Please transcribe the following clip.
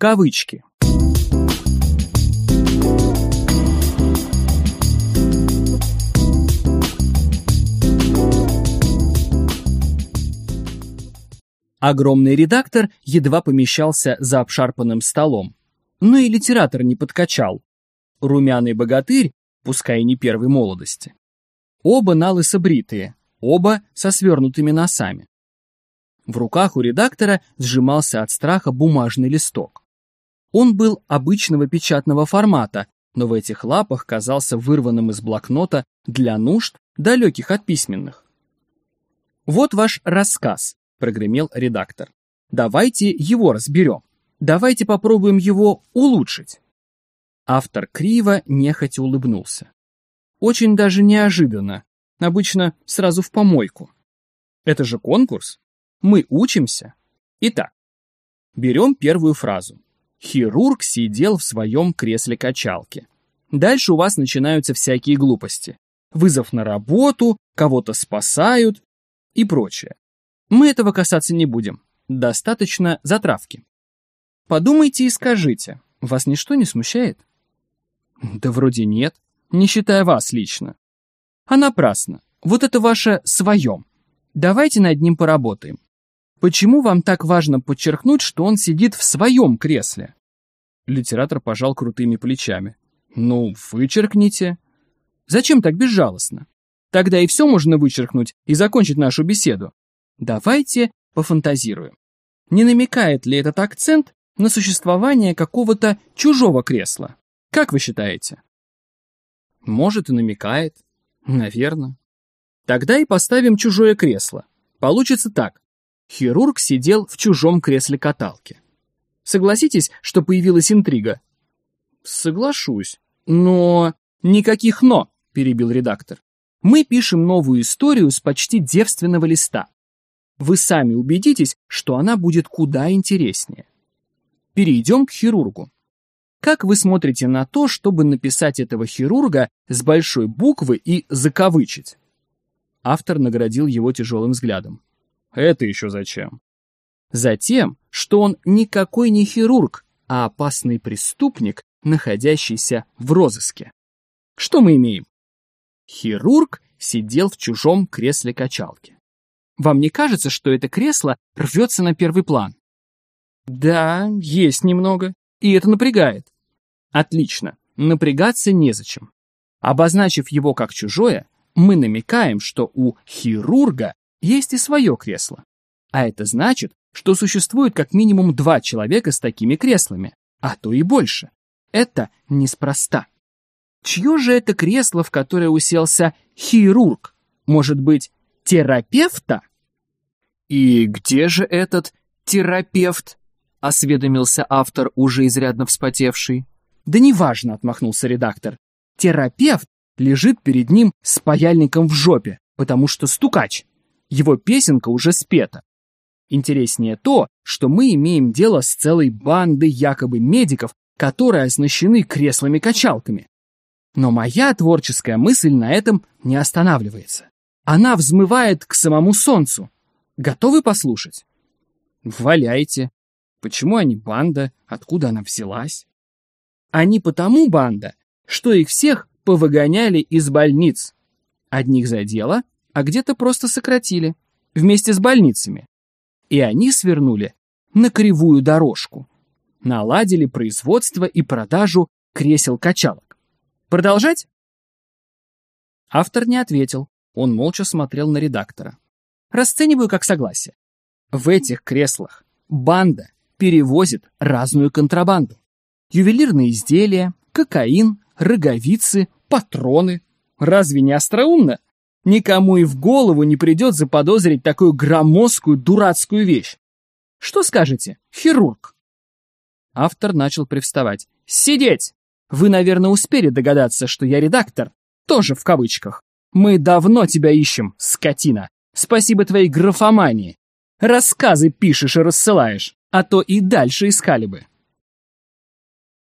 Кавычки. Огромный редактор едва помещался за обшарпанным столом. Но и литератор не подкачал. Румяный богатырь, пускай и не первой молодости. Оба налысо бритые, оба со свернутыми носами. В руках у редактора сжимался от страха бумажный листок. Он был обычного печатного формата, но в этих лапах казался вырванным из блокнота для нужд, далеких от письменных. Вот ваш рассказ, прогремел редактор. Давайте его разберем. Давайте попробуем его улучшить. Автор криво, нехотя улыбнулся. Очень даже неожиданно. Обычно сразу в помойку. Это же конкурс. Мы учимся. Итак, берем первую фразу. Хирург сидел в своем кресле-качалке. Дальше у вас начинаются всякие глупости. Вызов на работу, кого-то спасают и прочее. Мы этого касаться не будем. Достаточно затравки. Подумайте и скажите, вас ничто не смущает? Да вроде нет, не считая вас лично. А напрасно. Вот это ваше «своем». Давайте над ним поработаем. Почему вам так важно подчеркнуть, что он сидит в своем кресле? Литератор пожал крутыми плечами. Ну, вычеркните. Зачем так безжалостно? Тогда и все можно вычеркнуть и закончить нашу беседу. Давайте пофантазируем. Не намекает ли этот акцент на существование какого-то чужого кресла? Как вы считаете? Может и намекает. Наверное. Тогда и поставим чужое кресло. Получится так. Хирург сидел в чужом кресле каталки. Согласитесь, что появилась интрига? Соглашусь. Но... Никаких «но», перебил редактор. Мы пишем новую историю с почти девственного листа вы сами убедитесь, что она будет куда интереснее. Перейдем к хирургу. Как вы смотрите на то, чтобы написать этого хирурга с большой буквы и закавычить? Автор наградил его тяжелым взглядом. Это еще зачем? Затем, что он никакой не хирург, а опасный преступник, находящийся в розыске. Что мы имеем? Хирург сидел в чужом кресле качалки. Вам не кажется, что это кресло рвется на первый план? Да, есть немного. И это напрягает. Отлично. Напрягаться незачем. Обозначив его как чужое, мы намекаем, что у хирурга есть и свое кресло. А это значит, что существует как минимум два человека с такими креслами, а то и больше. Это неспроста. Чье же это кресло, в которое уселся хирург? Может быть, терапевта? «И где же этот терапевт?» — осведомился автор, уже изрядно вспотевший. «Да неважно», — отмахнулся редактор. «Терапевт лежит перед ним с паяльником в жопе, потому что стукач. Его песенка уже спета. Интереснее то, что мы имеем дело с целой бандой якобы медиков, которые оснащены креслами-качалками. Но моя творческая мысль на этом не останавливается. Она взмывает к самому солнцу, Готовы послушать? Валяйте. Почему они банда? Откуда она взялась? Они потому банда, что их всех повыгоняли из больниц. Одних за дело, а где-то просто сократили. Вместе с больницами. И они свернули на кривую дорожку. Наладили производство и продажу кресел-качалок. Продолжать? Автор не ответил. Он молча смотрел на редактора расцениваю как согласие. В этих креслах банда перевозит разную контрабанду. Ювелирные изделия, кокаин, роговицы, патроны. Разве не остроумно? Никому и в голову не придет заподозрить такую громоздкую дурацкую вещь. Что скажете, хирург? Автор начал привставать. «Сидеть! Вы, наверное, успели догадаться, что я редактор, тоже в кавычках. Мы давно тебя ищем, скотина. Спасибо твоей графомании. Рассказы пишешь и рассылаешь, а то и дальше искали бы.